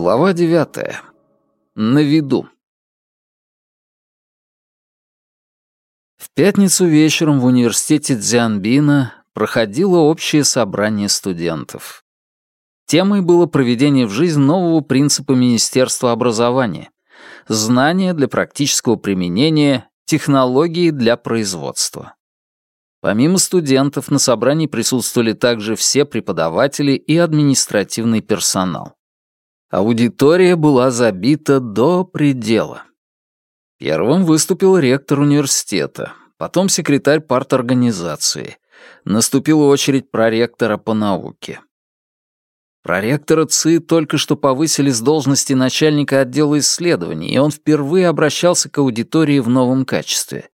Глава девятая. На виду. В пятницу вечером в университете Дзянбина проходило общее собрание студентов. Темой было проведение в жизнь нового принципа Министерства образования — знания для практического применения, технологии для производства. Помимо студентов, на собрании присутствовали также все преподаватели и административный персонал. Аудитория была забита до предела. Первым выступил ректор университета, потом секретарь парторганизации. Наступила очередь проректора по науке. Проректора ЦИ только что повысили с должности начальника отдела исследований, и он впервые обращался к аудитории в новом качестве.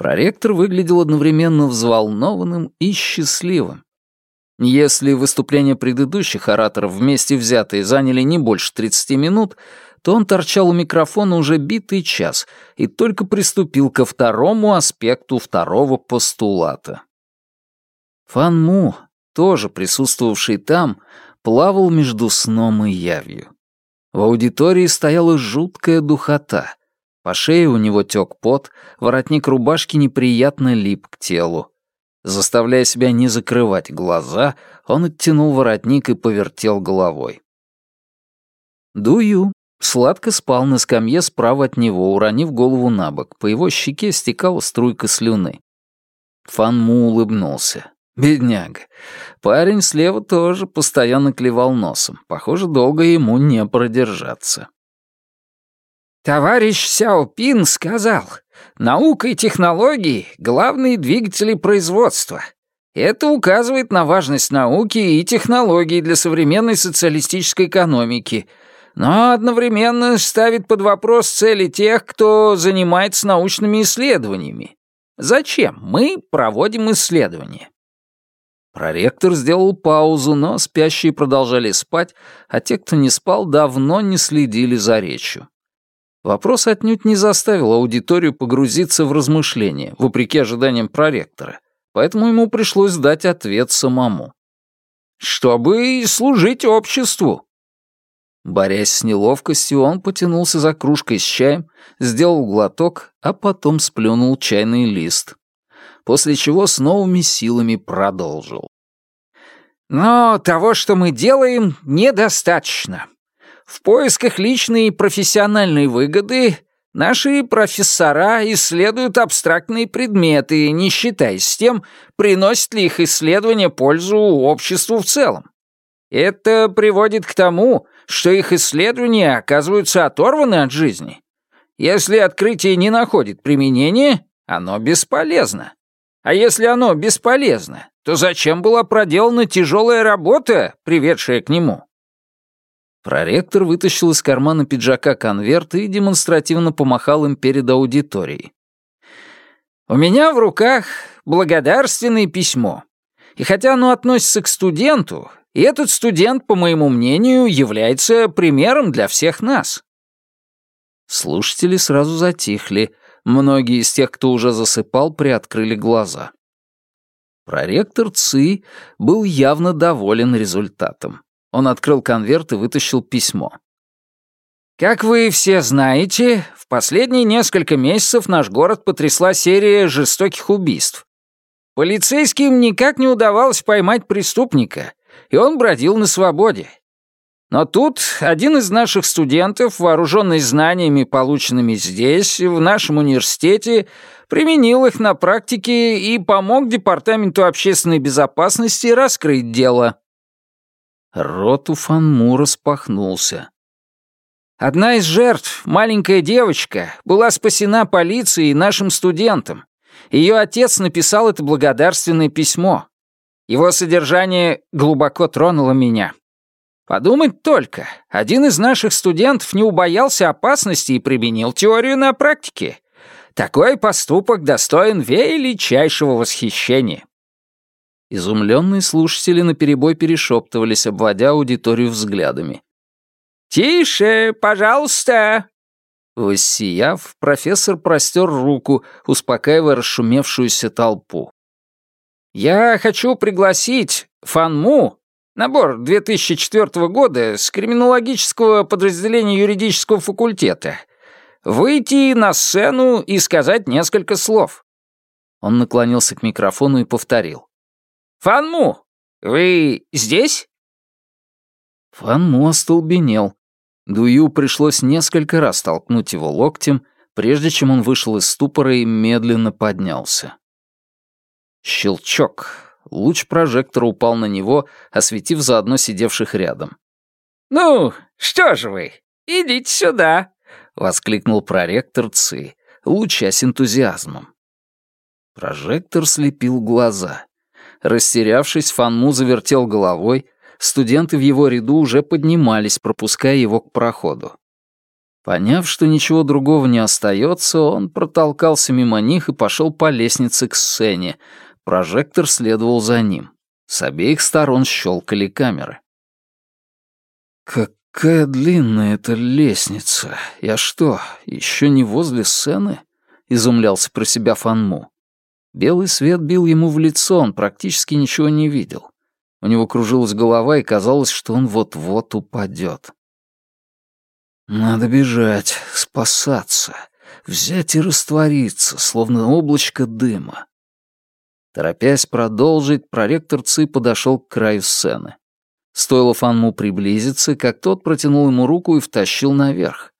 Проректор выглядел одновременно взволнованным и счастливым. Если выступления предыдущих ораторов вместе взятые заняли не больше 30 минут, то он торчал у микрофона уже битый час и только приступил ко второму аспекту второго постулата. Фан Му, тоже присутствовавший там, плавал между сном и явью. В аудитории стояла жуткая духота. По шее у него тек пот, воротник рубашки неприятно лип к телу. Заставляя себя не закрывать глаза, он оттянул воротник и повертел головой. Дую сладко спал на скамье справа от него, уронив голову на бок. По его щеке стекала струйка слюны. Фан Му улыбнулся. Бедняга. Парень слева тоже постоянно клевал носом. Похоже, долго ему не продержаться. Товарищ Сяопин сказал, наука и технологии — главные двигатели производства. Это указывает на важность науки и технологий для современной социалистической экономики, но одновременно ставит под вопрос цели тех, кто занимается научными исследованиями. Зачем мы проводим исследования? Проректор сделал паузу, но спящие продолжали спать, а те, кто не спал, давно не следили за речью. Вопрос отнюдь не заставил аудиторию погрузиться в размышления, вопреки ожиданиям проректора, поэтому ему пришлось дать ответ самому. «Чтобы служить обществу». Борясь с неловкостью, он потянулся за кружкой с чаем, сделал глоток, а потом сплюнул чайный лист. После чего с новыми силами продолжил. «Но того, что мы делаем, недостаточно. В поисках личной и профессиональной выгоды наши профессора исследуют абстрактные предметы, не считаясь с тем, приносит ли их исследование пользу обществу в целом. Это приводит к тому, что их исследования оказываются оторваны от жизни. Если открытие не находит применения, оно бесполезно. А если оно бесполезно, то зачем была проделана тяжелая работа, приведшая к нему? Проректор вытащил из кармана пиджака конверт и демонстративно помахал им перед аудиторией. «У меня в руках благодарственное письмо. И хотя оно относится к студенту, и этот студент, по моему мнению, является примером для всех нас». Слушатели сразу затихли. Многие из тех, кто уже засыпал, приоткрыли глаза. Проректор ЦИ был явно доволен результатом. Он открыл конверт и вытащил письмо. «Как вы все знаете, в последние несколько месяцев наш город потрясла серия жестоких убийств. Полицейским никак не удавалось поймать преступника, и он бродил на свободе. Но тут один из наших студентов, вооруженный знаниями, полученными здесь, в нашем университете, применил их на практике и помог Департаменту общественной безопасности раскрыть дело. Рот у Фанму распахнулся. Одна из жертв, маленькая девочка, была спасена полицией и нашим студентом. Ее отец написал это благодарственное письмо. Его содержание глубоко тронуло меня. Подумать только, один из наших студентов не убоялся опасности и применил теорию на практике. Такой поступок достоин величайшего восхищения. Изумленные слушатели наперебой перешептывались, обводя аудиторию взглядами. «Тише, пожалуйста!» Воссияв, профессор простер руку, успокаивая расшумевшуюся толпу. «Я хочу пригласить Фанму Набор 2004 года с криминологического подразделения юридического факультета. Выйти на сцену и сказать несколько слов». Он наклонился к микрофону и повторил. «Фанму, вы здесь?» Фанму остолбенел. Дую пришлось несколько раз толкнуть его локтем, прежде чем он вышел из ступора и медленно поднялся. Щелчок. Луч прожектора упал на него, осветив заодно сидевших рядом. «Ну, что же вы, идите сюда!» — воскликнул проректор Ци, луча с энтузиазмом. Прожектор слепил глаза. Растерявшись, Фанму завертел головой, студенты в его ряду уже поднимались, пропуская его к проходу. Поняв, что ничего другого не остается, он протолкался мимо них и пошел по лестнице к сцене, Прожектор следовал за ним. С обеих сторон щелкали камеры. «Какая длинная эта лестница! Я что, еще не возле сцены?» — изумлялся про себя Фанму. Белый свет бил ему в лицо, он практически ничего не видел. У него кружилась голова, и казалось, что он вот-вот упадет. «Надо бежать, спасаться, взять и раствориться, словно облачко дыма. Торопясь продолжить, проректор Ци подошел к краю сцены. Стоило Фанму приблизиться, как тот протянул ему руку и втащил наверх.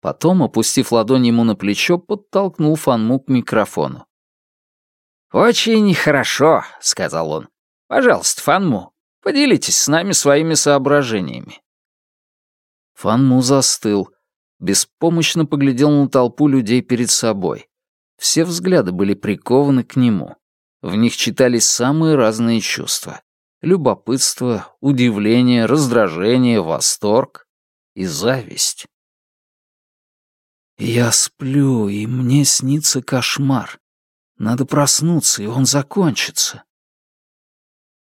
Потом, опустив ладонь ему на плечо, подтолкнул Фанму к микрофону. «Очень хорошо», — сказал он. «Пожалуйста, Фанму, поделитесь с нами своими соображениями». Фанму застыл, беспомощно поглядел на толпу людей перед собой. Все взгляды были прикованы к нему. В них читались самые разные чувства. Любопытство, удивление, раздражение, восторг и зависть. Я сплю, и мне снится кошмар. Надо проснуться, и он закончится.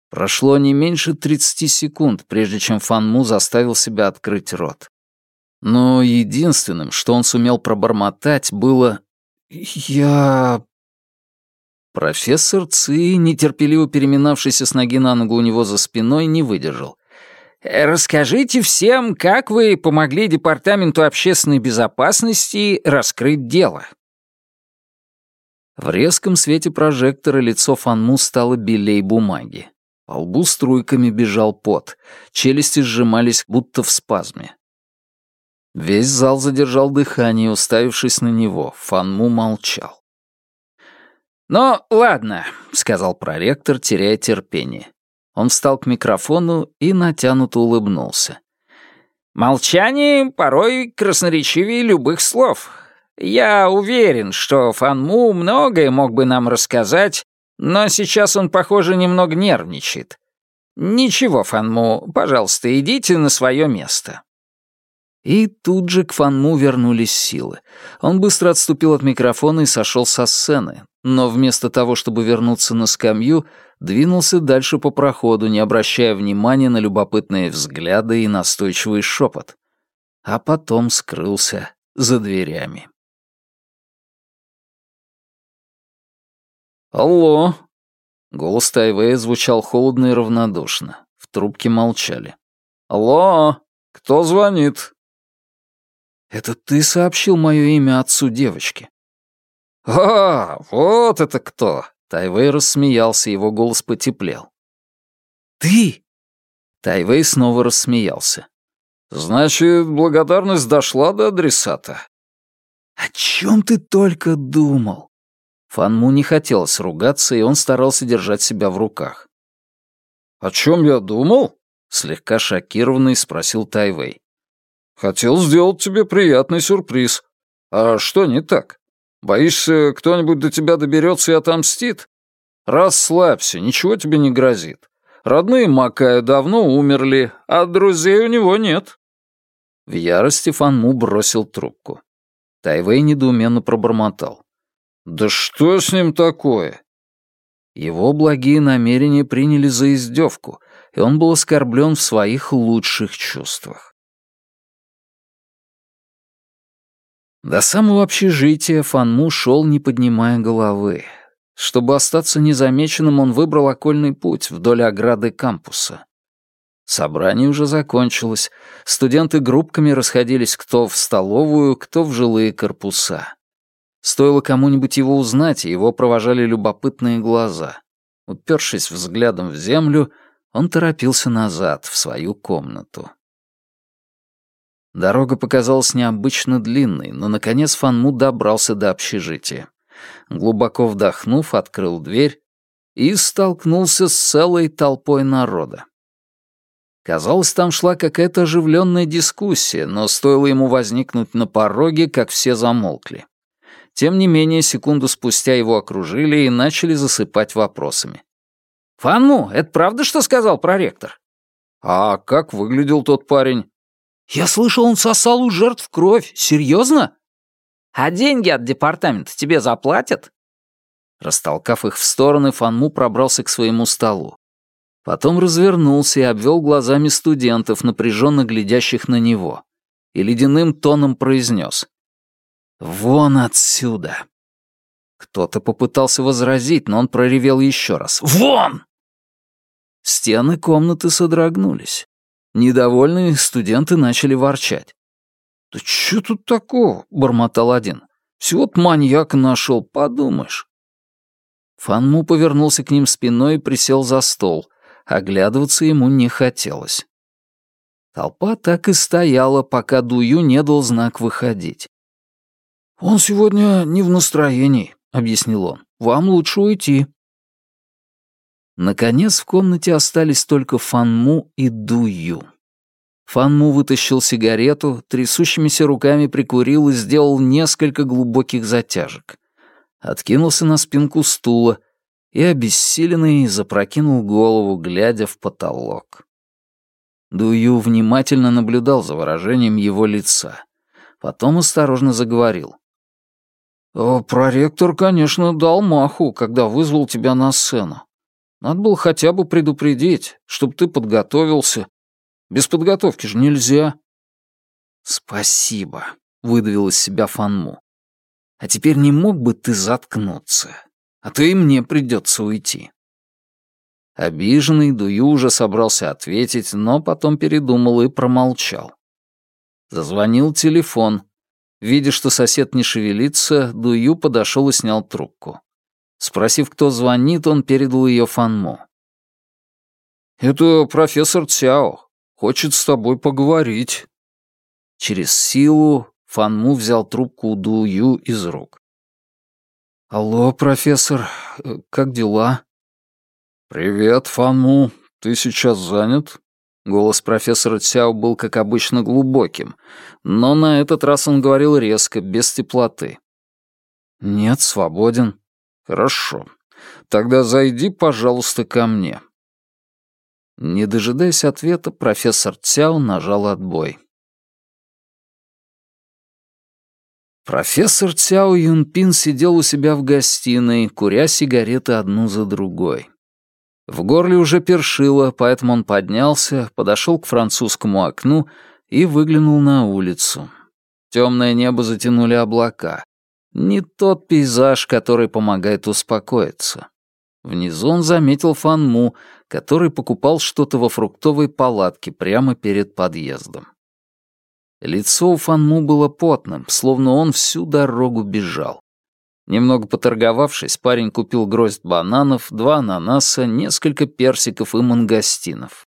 Прошло не меньше 30 секунд, прежде чем Фанму заставил себя открыть рот. Но единственным, что он сумел пробормотать, было «Я Профессор Ци, нетерпеливо переминавшийся с ноги на ногу у него за спиной, не выдержал. «Расскажите всем, как вы помогли Департаменту общественной безопасности раскрыть дело». В резком свете прожектора лицо Фанму стало белей бумаги. По лбу струйками бежал пот, челюсти сжимались, будто в спазме. Весь зал задержал дыхание, уставившись на него. Фанму молчал. «Ну, ладно», — сказал проректор, теряя терпение. Он встал к микрофону и натянуто улыбнулся. «Молчание порой красноречивее любых слов. Я уверен, что Фанму многое мог бы нам рассказать, но сейчас он, похоже, немного нервничает. Ничего, Фанму, пожалуйста, идите на свое место». И тут же к Фанму вернулись силы. Он быстро отступил от микрофона и сошел со сцены, но вместо того, чтобы вернуться на скамью, двинулся дальше по проходу, не обращая внимания на любопытные взгляды и настойчивый шепот. А потом скрылся за дверями. «Алло!» Голос Тайвея звучал холодно и равнодушно. В трубке молчали. «Алло! Кто звонит?» «Это ты сообщил мое имя отцу девочки?» «А, вот это кто!» Тайвей рассмеялся, его голос потеплел. «Ты?» Тайвей снова рассмеялся. «Значит, благодарность дошла до адресата?» «О чем ты только думал?» Фанму не хотелось ругаться, и он старался держать себя в руках. «О чем я думал?» — слегка шокированный спросил Тайвей. Хотел сделать тебе приятный сюрприз. А что не так? Боишься, кто-нибудь до тебя доберется и отомстит? Расслабься, ничего тебе не грозит. Родные Макая давно умерли, а друзей у него нет». В ярости Фанму бросил трубку. Тайвей недоуменно пробормотал. «Да что с ним такое?» Его благие намерения приняли за издевку, и он был оскорблен в своих лучших чувствах. До самого общежития Фанму шел, не поднимая головы. Чтобы остаться незамеченным, он выбрал окольный путь вдоль ограды кампуса. Собрание уже закончилось. Студенты группками расходились кто в столовую, кто в жилые корпуса. Стоило кому-нибудь его узнать, и его провожали любопытные глаза. Упершись взглядом в землю, он торопился назад, в свою комнату. Дорога показалась необычно длинной, но, наконец, Фанму добрался до общежития. Глубоко вдохнув, открыл дверь и столкнулся с целой толпой народа. Казалось, там шла какая-то оживленная дискуссия, но стоило ему возникнуть на пороге, как все замолкли. Тем не менее, секунду спустя его окружили и начали засыпать вопросами. «Фанму, это правда, что сказал проректор?» «А как выглядел тот парень?» «Я слышал, он сосал у жертв кровь. Серьезно?» «А деньги от департамента тебе заплатят?» Растолкав их в стороны, Фанму пробрался к своему столу. Потом развернулся и обвел глазами студентов, напряженно глядящих на него, и ледяным тоном произнес. «Вон отсюда!» Кто-то попытался возразить, но он проревел еще раз. «Вон!» Стены комнаты содрогнулись. Недовольные студенты начали ворчать. «Да что тут такого?» — бормотал один. «Всего-то маньяка нашел, подумаешь». Фанму повернулся к ним спиной и присел за стол. Оглядываться ему не хотелось. Толпа так и стояла, пока Дую не дал знак выходить. «Он сегодня не в настроении», — объяснил он. «Вам лучше уйти». Наконец в комнате остались только Фанму и Дую. Фанму вытащил сигарету, трясущимися руками прикурил и сделал несколько глубоких затяжек. Откинулся на спинку стула и, обессиленный, запрокинул голову, глядя в потолок. Дую внимательно наблюдал за выражением его лица. Потом осторожно заговорил. «Проректор, конечно, дал маху, когда вызвал тебя на сцену. Надо было хотя бы предупредить, чтобы ты подготовился. Без подготовки же нельзя». «Спасибо», — выдавил из себя Фанму. «А теперь не мог бы ты заткнуться? А то и мне придется уйти». Обиженный Дую уже собрался ответить, но потом передумал и промолчал. Зазвонил телефон. Видя, что сосед не шевелится, Дую подошел и снял трубку. Спросив, кто звонит, он передал ее Фанму. «Это профессор Цяо. Хочет с тобой поговорить». Через силу Фанму взял трубку у Дую из рук. «Алло, профессор, как дела?» «Привет, Фанму. Ты сейчас занят?» Голос профессора Цяо был, как обычно, глубоким, но на этот раз он говорил резко, без теплоты. «Нет, свободен». «Хорошо. Тогда зайди, пожалуйста, ко мне». Не дожидаясь ответа, профессор Цяо нажал отбой. Профессор Цяо Юнпин сидел у себя в гостиной, куря сигареты одну за другой. В горле уже першило, поэтому он поднялся, подошел к французскому окну и выглянул на улицу. Темное небо затянули облака. Не тот пейзаж, который помогает успокоиться. Внизу он заметил Фанму, который покупал что-то во фруктовой палатке прямо перед подъездом. Лицо у Фанму было потным, словно он всю дорогу бежал. Немного поторговавшись, парень купил гроздь бананов, два ананаса, несколько персиков и мангостинов.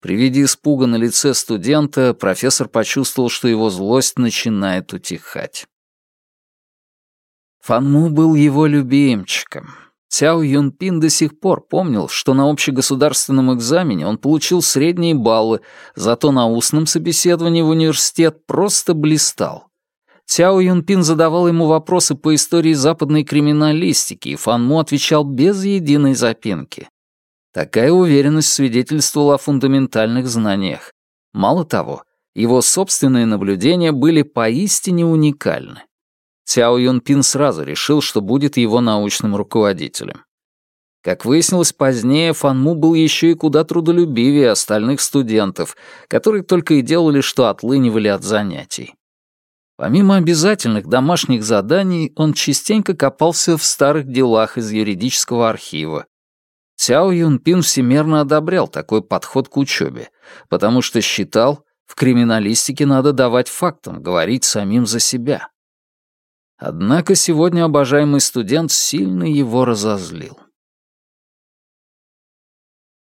При виде испуга на лице студента профессор почувствовал, что его злость начинает утихать. Фанму был его любимчиком. Цяо Юнпин до сих пор помнил, что на общегосударственном экзамене он получил средние баллы, зато на устном собеседовании в университет просто блистал. Цяо Юнпин задавал ему вопросы по истории западной криминалистики, и Фанму отвечал без единой запинки. Такая уверенность свидетельствовала о фундаментальных знаниях. Мало того, его собственные наблюдения были поистине уникальны. Цяо Юнпин сразу решил, что будет его научным руководителем. Как выяснилось позднее, Фанму был еще и куда трудолюбивее остальных студентов, которые только и делали, что отлынивали от занятий. Помимо обязательных домашних заданий, он частенько копался в старых делах из юридического архива. Цяо Юнпин всемерно одобрял такой подход к учебе, потому что считал, в криминалистике надо давать фактам, говорить самим за себя. Однако сегодня обожаемый студент сильно его разозлил.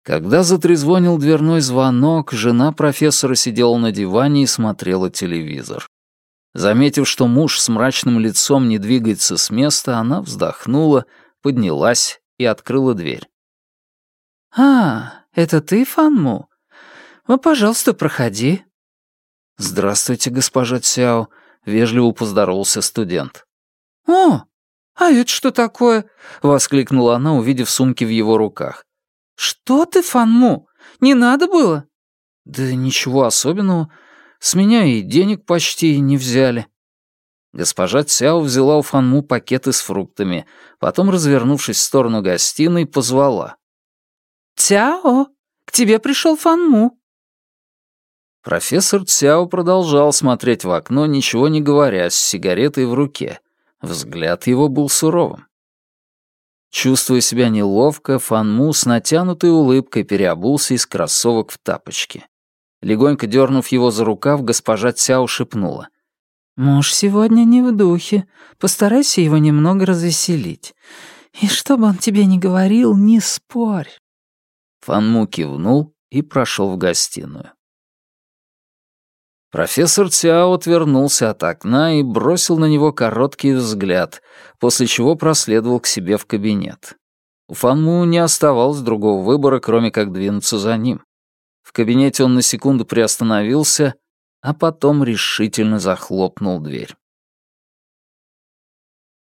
Когда затрезвонил дверной звонок, жена профессора сидела на диване и смотрела телевизор. Заметив, что муж с мрачным лицом не двигается с места, она вздохнула, поднялась и открыла дверь. «А, это ты, Фанму? Ну, пожалуйста, проходи». «Здравствуйте, госпожа Цяо», — вежливо поздоровался студент. «О, а это что такое?» — воскликнула она, увидев сумки в его руках. «Что ты, Фанму? Не надо было?» «Да ничего особенного. С меня и денег почти не взяли». Госпожа Цяо взяла у Фанму пакеты с фруктами, потом, развернувшись в сторону гостиной, позвала. «Цяо, к тебе пришел Фанму». Профессор Цяо продолжал смотреть в окно, ничего не говоря, с сигаретой в руке. Взгляд его был суровым. Чувствуя себя неловко, Фанму с натянутой улыбкой переобулся из кроссовок в тапочки. Легонько дернув его за рукав, госпожа Цяо шепнула. «Муж сегодня не в духе. Постарайся его немного развеселить. И что бы он тебе ни говорил, не спорь». Фанму кивнул и прошел в гостиную. Профессор Цяо отвернулся от окна и бросил на него короткий взгляд, после чего проследовал к себе в кабинет. У Фанму не оставалось другого выбора, кроме как двинуться за ним. В кабинете он на секунду приостановился, а потом решительно захлопнул дверь.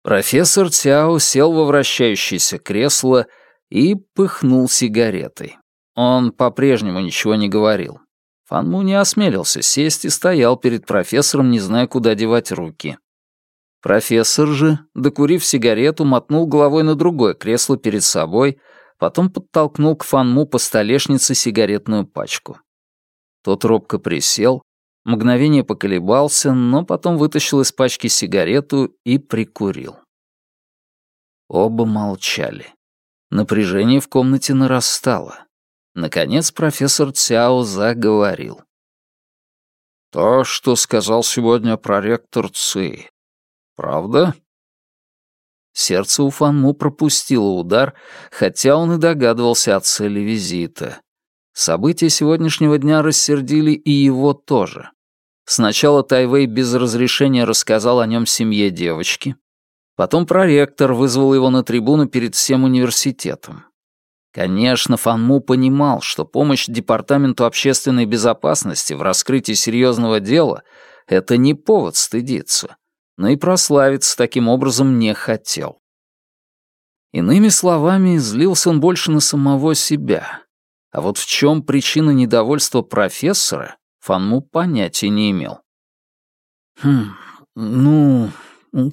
Профессор Цяо сел во вращающееся кресло и пыхнул сигаретой. Он по-прежнему ничего не говорил. Фанму не осмелился сесть и стоял перед профессором, не зная, куда девать руки. Профессор же, докурив сигарету, мотнул головой на другое кресло перед собой — потом подтолкнул к Фанму по столешнице сигаретную пачку. Тот робко присел, мгновение поколебался, но потом вытащил из пачки сигарету и прикурил. Оба молчали. Напряжение в комнате нарастало. Наконец профессор Цяо заговорил. «То, что сказал сегодня проректор Ци, правда?» Сердце у Фанму пропустило удар, хотя он и догадывался о цели визита. События сегодняшнего дня рассердили и его тоже. Сначала Тайвей без разрешения рассказал о нем семье девочки. Потом проректор вызвал его на трибуну перед всем университетом. Конечно, Фанму понимал, что помощь Департаменту общественной безопасности в раскрытии серьезного дела — это не повод стыдиться но и прославиться таким образом не хотел. Иными словами, злился он больше на самого себя. А вот в чем причина недовольства профессора, Фанму понятия не имел. «Хм, ну,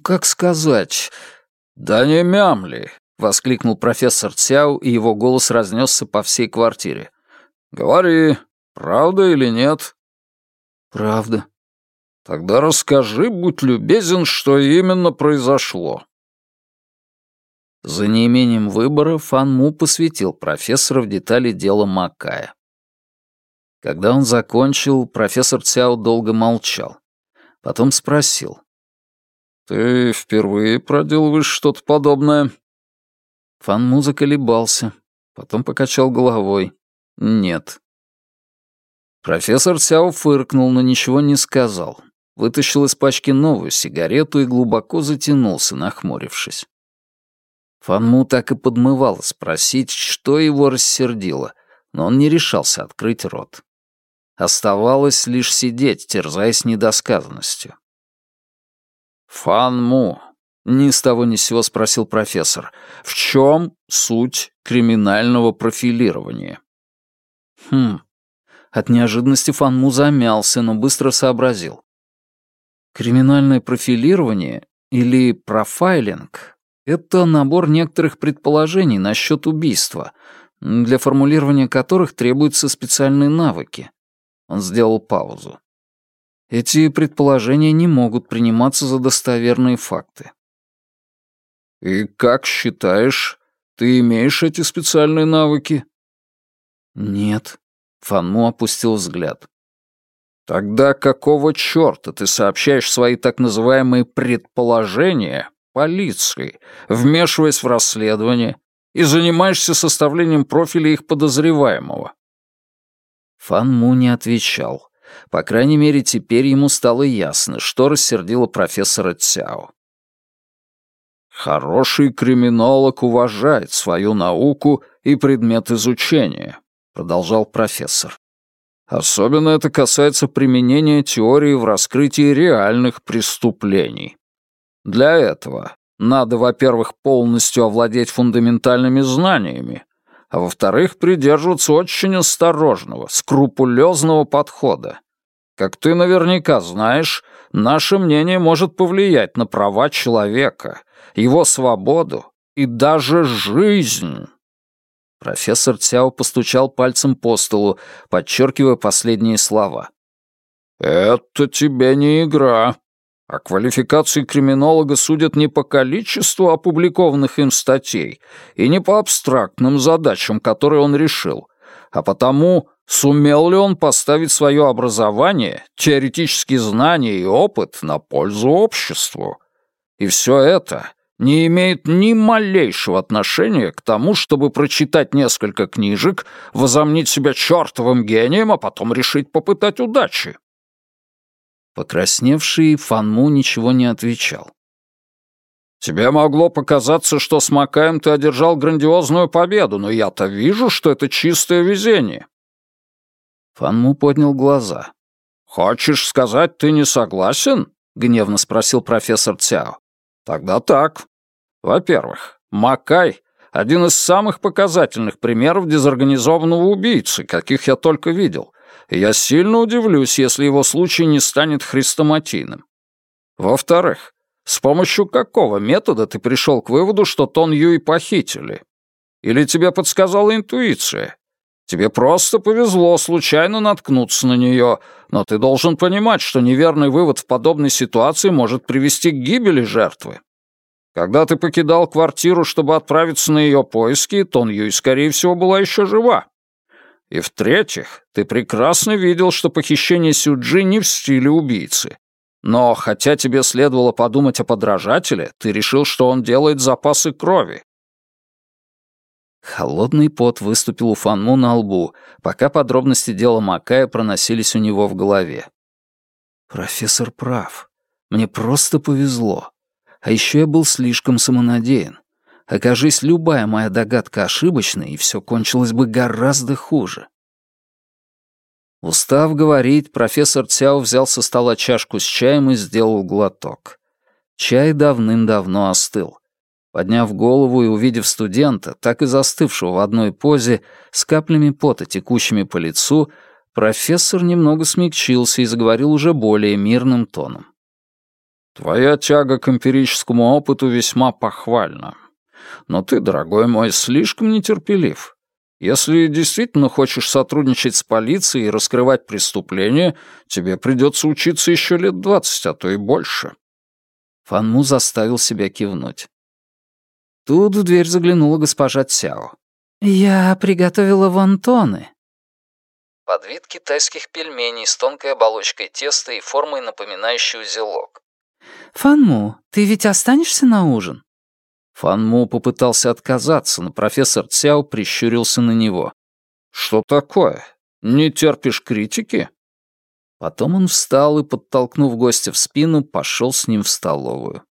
как сказать...» «Да не мямли!» — воскликнул профессор Цяо, и его голос разнесся по всей квартире. «Говори, правда или нет?» «Правда», Тогда расскажи, будь любезен, что именно произошло. За неимением выбора Фан Му посвятил профессора в детали дела Макая. Когда он закончил, профессор Цяо долго молчал. Потом спросил. «Ты впервые проделываешь что-то подобное?» Фан Му заколебался, потом покачал головой. «Нет». Профессор Цяо фыркнул, но ничего не сказал вытащил из пачки новую сигарету и глубоко затянулся, нахмурившись. Фанму так и подмывал спросить, что его рассердило, но он не решался открыть рот. Оставалось лишь сидеть, терзаясь недосказанностью. «Фанму», — ни с того ни с сего спросил профессор, — «в чем суть криминального профилирования?» «Хм». От неожиданности Фанму замялся, но быстро сообразил. Криминальное профилирование или профайлинг — это набор некоторых предположений насчет убийства, для формулирования которых требуются специальные навыки. Он сделал паузу. Эти предположения не могут приниматься за достоверные факты. «И как считаешь, ты имеешь эти специальные навыки?» «Нет», — Фанму опустил взгляд. «Тогда какого чёрта ты сообщаешь свои так называемые предположения полиции, вмешиваясь в расследование, и занимаешься составлением профиля их подозреваемого?» Фанму не отвечал. По крайней мере, теперь ему стало ясно, что рассердило профессора Цяо. «Хороший криминолог уважает свою науку и предмет изучения», — продолжал профессор. «Особенно это касается применения теории в раскрытии реальных преступлений. Для этого надо, во-первых, полностью овладеть фундаментальными знаниями, а во-вторых, придерживаться очень осторожного, скрупулезного подхода. Как ты наверняка знаешь, наше мнение может повлиять на права человека, его свободу и даже жизнь. Профессор Цяо постучал пальцем по столу, подчеркивая последние слова. «Это тебе не игра. А квалификации криминолога судят не по количеству опубликованных им статей и не по абстрактным задачам, которые он решил, а потому, сумел ли он поставить свое образование, теоретические знания и опыт на пользу обществу. И все это не имеет ни малейшего отношения к тому, чтобы прочитать несколько книжек, возомнить себя чертовым гением, а потом решить попытать удачи. Покрасневший Фанму ничего не отвечал. «Тебе могло показаться, что с Макаем ты одержал грандиозную победу, но я-то вижу, что это чистое везение». Фанму поднял глаза. «Хочешь сказать, ты не согласен?» — гневно спросил профессор Цяо. «Тогда так. Во-первых, Макай — один из самых показательных примеров дезорганизованного убийцы, каких я только видел, и я сильно удивлюсь, если его случай не станет хрестоматийным. Во-вторых, с помощью какого метода ты пришел к выводу, что Тон Юй похитили? Или тебе подсказала интуиция? Тебе просто повезло случайно наткнуться на нее, но ты должен понимать, что неверный вывод в подобной ситуации может привести к гибели жертвы. Когда ты покидал квартиру, чтобы отправиться на ее поиски, Тон Юй, скорее всего, была еще жива. И в-третьих, ты прекрасно видел, что похищение Сюджи не в стиле убийцы. Но хотя тебе следовало подумать о подражателе, ты решил, что он делает запасы крови. Холодный пот выступил у Фанму на лбу, пока подробности дела Макая проносились у него в голове. «Профессор прав. Мне просто повезло. А еще я был слишком самонадеян. Окажись любая моя догадка ошибочной, и все кончилось бы гораздо хуже. Устав говорить, профессор Цяо взял со стола чашку с чаем и сделал глоток. Чай давным-давно остыл. Подняв голову и увидев студента, так и застывшего в одной позе, с каплями пота, текущими по лицу, профессор немного смягчился и заговорил уже более мирным тоном. Твоя тяга к эмпирическому опыту весьма похвальна. Но ты, дорогой мой, слишком нетерпелив. Если действительно хочешь сотрудничать с полицией и раскрывать преступления, тебе придется учиться еще лет двадцать, а то и больше». Фанму заставил себя кивнуть. Тут в дверь заглянула госпожа Цяо. «Я приготовила вонтоны». Под вид китайских пельменей с тонкой оболочкой теста и формой, напоминающей узелок. «Фанму, ты ведь останешься на ужин?» Фанму попытался отказаться, но профессор Цяо прищурился на него. «Что такое? Не терпишь критики?» Потом он встал и, подтолкнув гостя в спину, пошел с ним в столовую.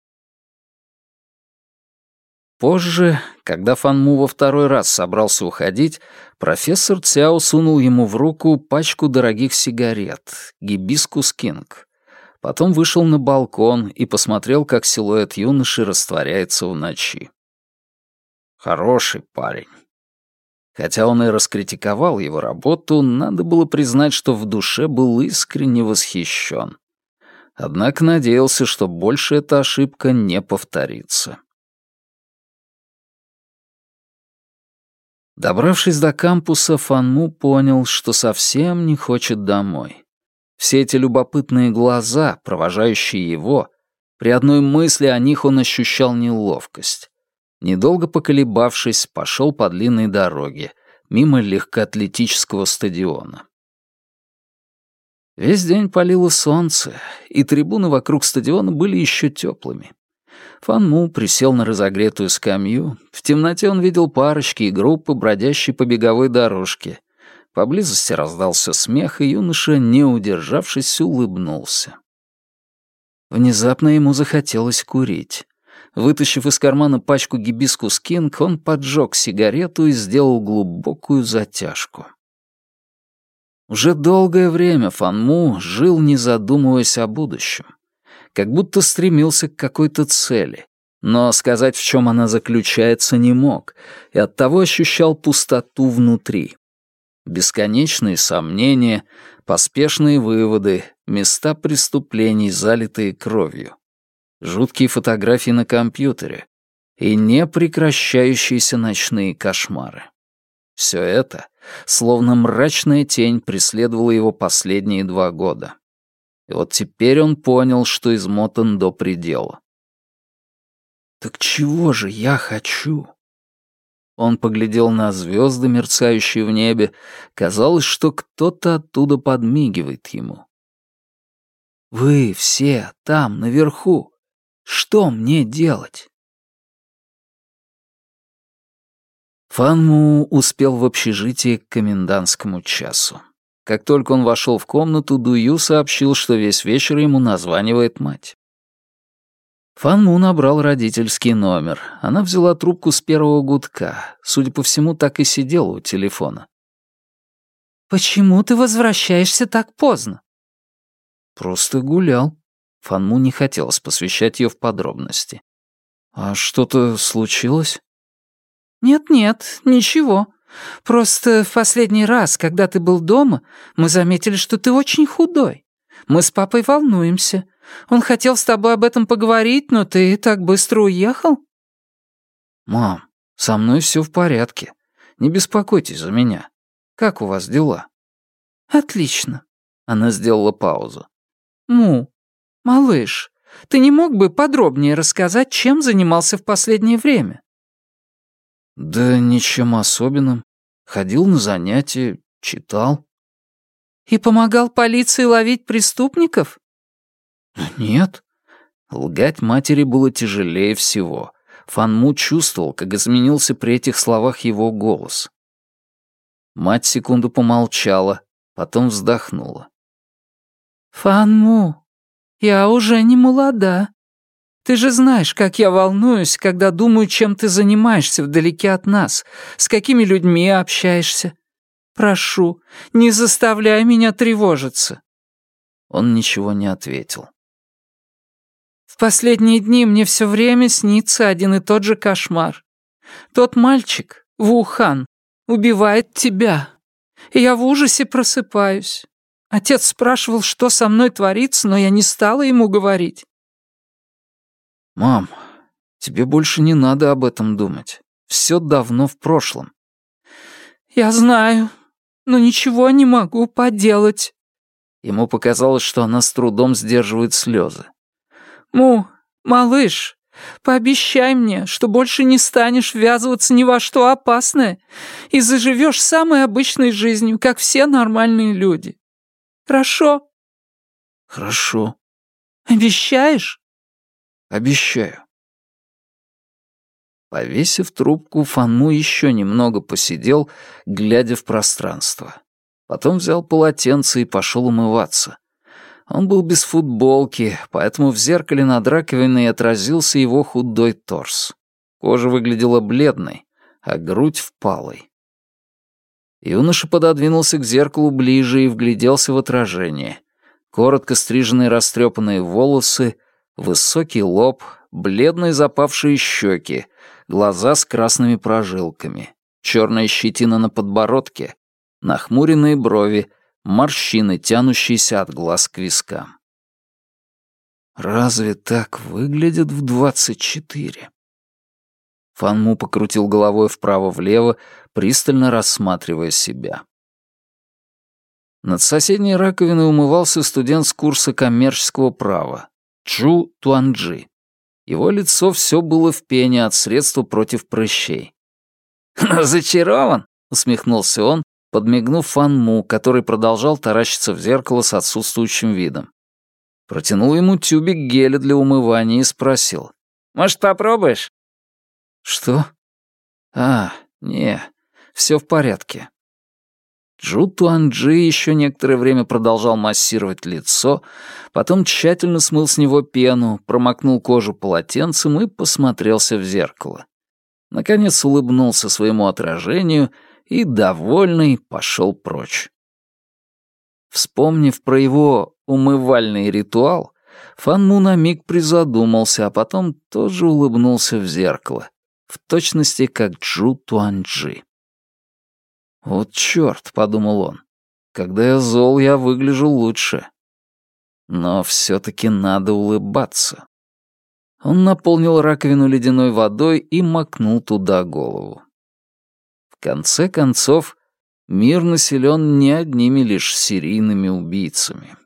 Позже, когда Фанму во второй раз собрался уходить, профессор Цяо сунул ему в руку пачку дорогих сигарет «Гибискус Кинг». Потом вышел на балкон и посмотрел, как силуэт юноши растворяется в ночи. Хороший парень. Хотя он и раскритиковал его работу, надо было признать, что в душе был искренне восхищен. Однако надеялся, что больше эта ошибка не повторится. Добравшись до кампуса, Фанму понял, что совсем не хочет домой. Все эти любопытные глаза, провожающие его, при одной мысли о них он ощущал неловкость. Недолго поколебавшись, пошел по длинной дороге, мимо легкоатлетического стадиона. Весь день палило солнце, и трибуны вокруг стадиона были еще теплыми. Фанму присел на разогретую скамью. В темноте он видел парочки и группы, бродящие по беговой дорожке. Поблизости раздался смех, и юноша, не удержавшись, улыбнулся. Внезапно ему захотелось курить. Вытащив из кармана пачку гибискус кинг, он поджег сигарету и сделал глубокую затяжку. Уже долгое время Фанму жил, не задумываясь о будущем как будто стремился к какой-то цели, но сказать, в чем она заключается, не мог, и оттого ощущал пустоту внутри. Бесконечные сомнения, поспешные выводы, места преступлений, залитые кровью, жуткие фотографии на компьютере и непрекращающиеся ночные кошмары. Все это, словно мрачная тень, преследовало его последние два года. И вот теперь он понял, что измотан до предела. «Так чего же я хочу?» Он поглядел на звезды, мерцающие в небе. Казалось, что кто-то оттуда подмигивает ему. «Вы все там, наверху. Что мне делать?» Фанму успел в общежитие к комендантскому часу. Как только он вошел в комнату, Дую сообщил, что весь вечер ему названивает мать. Фан Му набрал родительский номер. Она взяла трубку с первого гудка. Судя по всему, так и сидела у телефона. «Почему ты возвращаешься так поздно?» «Просто гулял». Фан Му не хотелось посвящать ее в подробности. «А что-то случилось?» «Нет-нет, ничего. Просто в последний раз, когда ты был дома, мы заметили, что ты очень худой. Мы с папой волнуемся. Он хотел с тобой об этом поговорить, но ты так быстро уехал?» «Мам, со мной все в порядке. Не беспокойтесь за меня. Как у вас дела?» «Отлично». Она сделала паузу. «Му, малыш, ты не мог бы подробнее рассказать, чем занимался в последнее время?» «Да ничем особенным. Ходил на занятия, читал». «И помогал полиции ловить преступников?» «Нет». Лгать матери было тяжелее всего. Фанму чувствовал, как изменился при этих словах его голос. Мать секунду помолчала, потом вздохнула. «Фанму, я уже не молода. Ты же знаешь, как я волнуюсь, когда думаю, чем ты занимаешься вдалеке от нас, с какими людьми общаешься. Прошу, не заставляй меня тревожиться». Он ничего не ответил. «В последние дни мне все время снится один и тот же кошмар. Тот мальчик, Вухан, убивает тебя. И я в ужасе просыпаюсь. Отец спрашивал, что со мной творится, но я не стала ему говорить. «Мам, тебе больше не надо об этом думать. Все давно в прошлом». «Я знаю, но ничего не могу поделать». Ему показалось, что она с трудом сдерживает слезы. «Му, малыш, пообещай мне, что больше не станешь ввязываться ни во что опасное и заживешь самой обычной жизнью, как все нормальные люди. Хорошо?» «Хорошо». «Обещаешь?» Обещаю. Повесив трубку, Фанму еще немного посидел, глядя в пространство. Потом взял полотенце и пошел умываться. Он был без футболки, поэтому в зеркале над раковиной отразился его худой торс. Кожа выглядела бледной, а грудь впалой. Юноша пододвинулся к зеркалу ближе и вгляделся в отражение. Коротко стриженные растрепанные волосы — Высокий лоб, бледные запавшие щеки, глаза с красными прожилками, черная щетина на подбородке, нахмуренные брови, морщины, тянущиеся от глаз к вискам. «Разве так выглядят в двадцать четыре?» Фанму покрутил головой вправо-влево, пристально рассматривая себя. Над соседней раковиной умывался студент с курса коммерческого права, Чжу Туанджи. Его лицо все было в пене от средства против прыщей. «Зачарован?» — усмехнулся он, подмигнув Фанму, который продолжал таращиться в зеркало с отсутствующим видом. Протянул ему тюбик геля для умывания и спросил. «Может, попробуешь?» «Что?» «А, не, все в порядке». Джу Туанджи еще некоторое время продолжал массировать лицо, потом тщательно смыл с него пену, промокнул кожу полотенцем и посмотрелся в зеркало. Наконец улыбнулся своему отражению и, довольный, пошел прочь. Вспомнив про его умывальный ритуал, Фан Му на миг призадумался, а потом тоже улыбнулся в зеркало, в точности как Джу Туанджи. «Вот чёрт», — подумал он, — «когда я зол, я выгляжу лучше». Но всё-таки надо улыбаться. Он наполнил раковину ледяной водой и макнул туда голову. Конце концов, мир населен не одними лишь серийными убийцами.